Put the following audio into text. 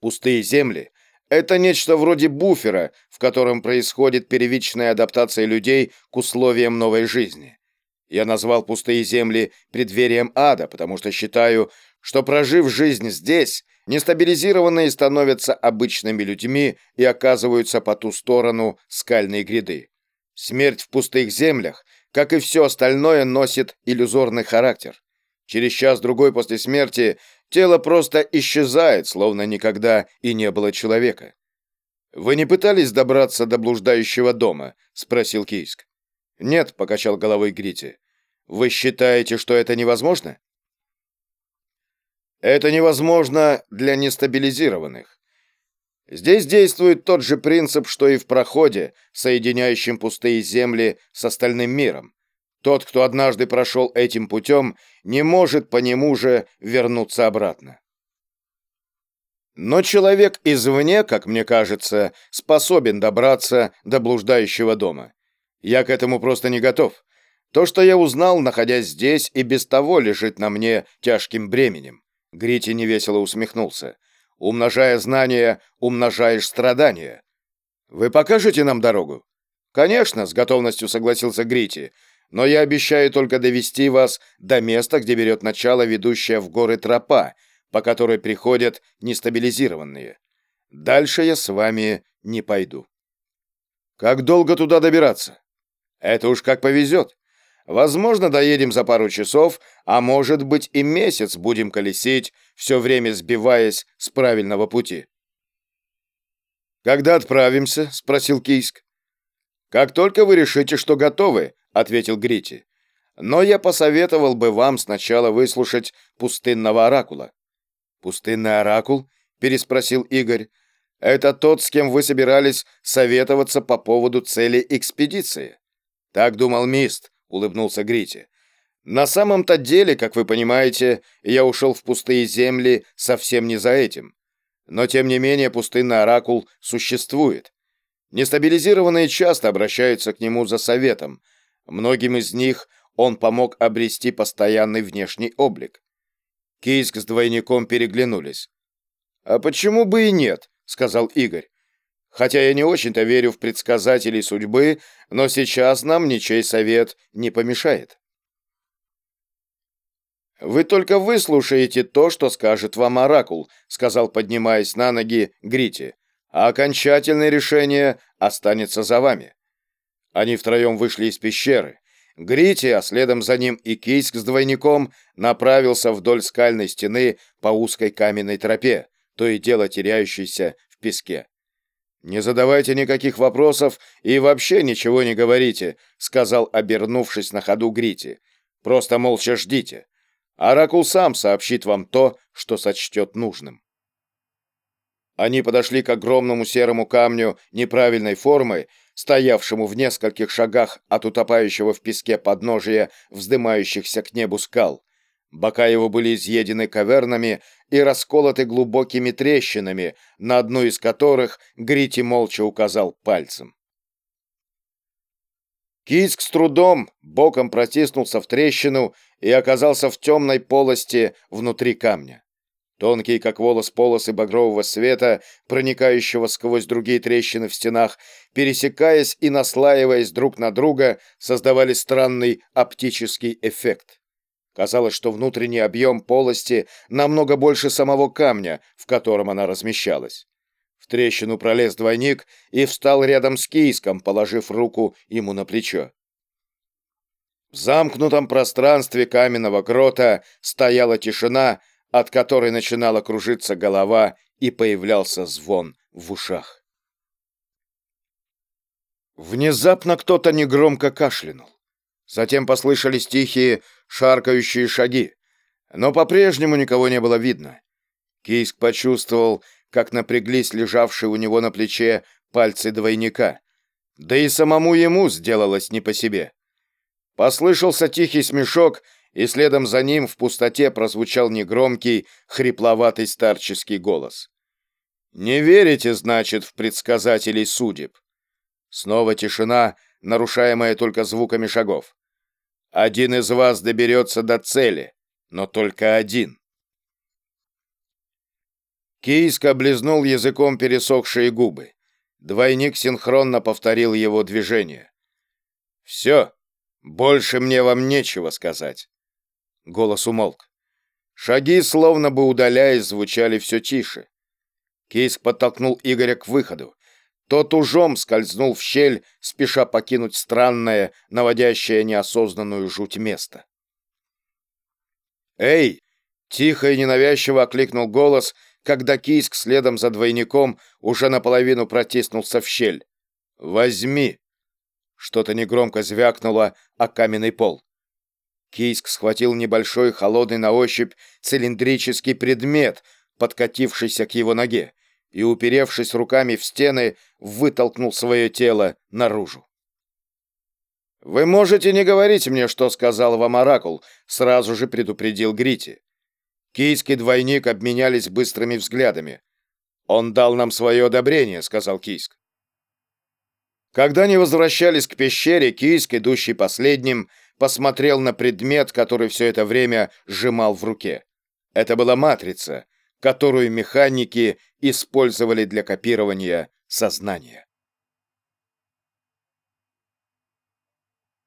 Пустые земли — это нечто вроде буфера, в котором происходит первичная адаптация людей к условиям новой жизни. Я назвал пустые земли преддверием ада, потому что считаю, что прожив жизнь здесь, нестабилизированные становятся обычными людьми и оказываются по ту сторону скальной гряды. Смерть в пустых землях, как и все остальное, носит иллюзорный характер. Через час-другой после смерти тело просто исчезает, словно никогда и не было человека. «Вы не пытались добраться до блуждающего дома?» — спросил Кийск. «Нет», — покачал головой Грити. «Вы считаете, что это невозможно?» «Это невозможно для нестабилизированных. Здесь действует тот же принцип, что и в проходе, соединяющем пустые земли с остальным миром. Тот, кто однажды прошел этим путем, не может по нему же вернуться обратно. Но человек извне, как мне кажется, способен добраться до блуждающего дома. Я к этому просто не готов. То, что я узнал, находясь здесь, и без того лежит на мне тяжким бременем. Грити невесело усмехнулся. Умножая знания, умножаешь страдания. Вы покажете нам дорогу? Конечно, с готовностью согласился Грити но я обещаю только довести вас до места, где берет начало ведущая в горы тропа, по которой приходят нестабилизированные. Дальше я с вами не пойду. Как долго туда добираться? Это уж как повезет. Возможно, доедем за пару часов, а может быть и месяц будем колесить, все время сбиваясь с правильного пути. «Когда отправимся?» — спросил Кийск. «Как только вы решите, что готовы», — ответил Грити. «Но я посоветовал бы вам сначала выслушать пустынного оракула». «Пустынный оракул?» — переспросил Игорь. «Это тот, с кем вы собирались советоваться по поводу цели экспедиции?» «Так думал Мист», — улыбнулся Грити. «На самом-то деле, как вы понимаете, я ушел в пустые земли совсем не за этим. Но, тем не менее, пустынный оракул существует. Нестабилизированные часто обращаются к нему за советом, Многим из них он помог обрести постоянный внешний облик. Кийск с двойником переглянулись. «А почему бы и нет?» — сказал Игорь. «Хотя я не очень-то верю в предсказателей судьбы, но сейчас нам ничей совет не помешает». «Вы только выслушаете то, что скажет вам Оракул», — сказал, поднимаясь на ноги Грити. «А окончательное решение останется за вами». Они втроем вышли из пещеры. Грити, а следом за ним и Кийск с двойником, направился вдоль скальной стены по узкой каменной тропе, то и дело теряющейся в песке. «Не задавайте никаких вопросов и вообще ничего не говорите», сказал, обернувшись на ходу Грити. «Просто молча ждите. Оракул сам сообщит вам то, что сочтет нужным». Они подошли к огромному серому камню неправильной формы стоявшему в нескольких шагах от утопающего в песке подножия вздымающихся к небу скал. Бока его были изъедены кавернами и расколоты глубокими трещинами, на одну из которых Грити молча указал пальцем. Киск с трудом боком протиснулся в трещину и оказался в темной полости внутри камня. Тонкие, как волос, полосы багрового света, проникающего сквозь другие трещины в стенах, пересекаясь и наслаиваясь друг на друга, создавали странный оптический эффект. Казалось, что внутренний объем полости намного больше самого камня, в котором она размещалась. В трещину пролез двойник и встал рядом с Кийском, положив руку ему на плечо. В замкнутом пространстве каменного грота стояла тишина, от которой начинала кружиться голова и появлялся звон в ушах. Внезапно кто-то негромко кашлянул. Затем послышались тихие, шаркающие шаги, но по-прежнему никого не было видно. Кийск почувствовал, как напряглись лежавшие у него на плече пальцы двойника. Да и самому ему сделалось не по себе. Послышался тихий смешок, и следом за ним в пустоте прозвучал негромкий, хрипловатый старческий голос. «Не верите, значит, в предсказателей судеб?» Снова тишина, нарушаемая только звуками шагов. «Один из вас доберется до цели, но только один». Кийск облизнул языком пересохшие губы. Двойник синхронно повторил его движение. «Все, больше мне вам нечего сказать». Голос умолк. Шаги, словно бы удаляясь, звучали все тише. Кейск подтолкнул Игоря к выходу. Тот ужом скользнул в щель, спеша покинуть странное, наводящее неосознанную жуть место. «Эй!» — тихо и ненавязчиво окликнул голос — когда Кийск следом за двойником уже наполовину протиснулся в щель. «Возьми!» Что-то негромко звякнуло о каменный пол. Кийск схватил небольшой, холодный на ощупь цилиндрический предмет, подкатившийся к его ноге, и, уперевшись руками в стены, вытолкнул свое тело наружу. «Вы можете не говорить мне, что сказал вам Оракул», — сразу же предупредил Грити. Кийский двойник обменялись быстрыми взглядами. «Он дал нам свое одобрение», — сказал Кийск. Когда они возвращались к пещере, Кийск, идущий последним, посмотрел на предмет, который все это время сжимал в руке. Это была матрица, которую механики использовали для копирования сознания.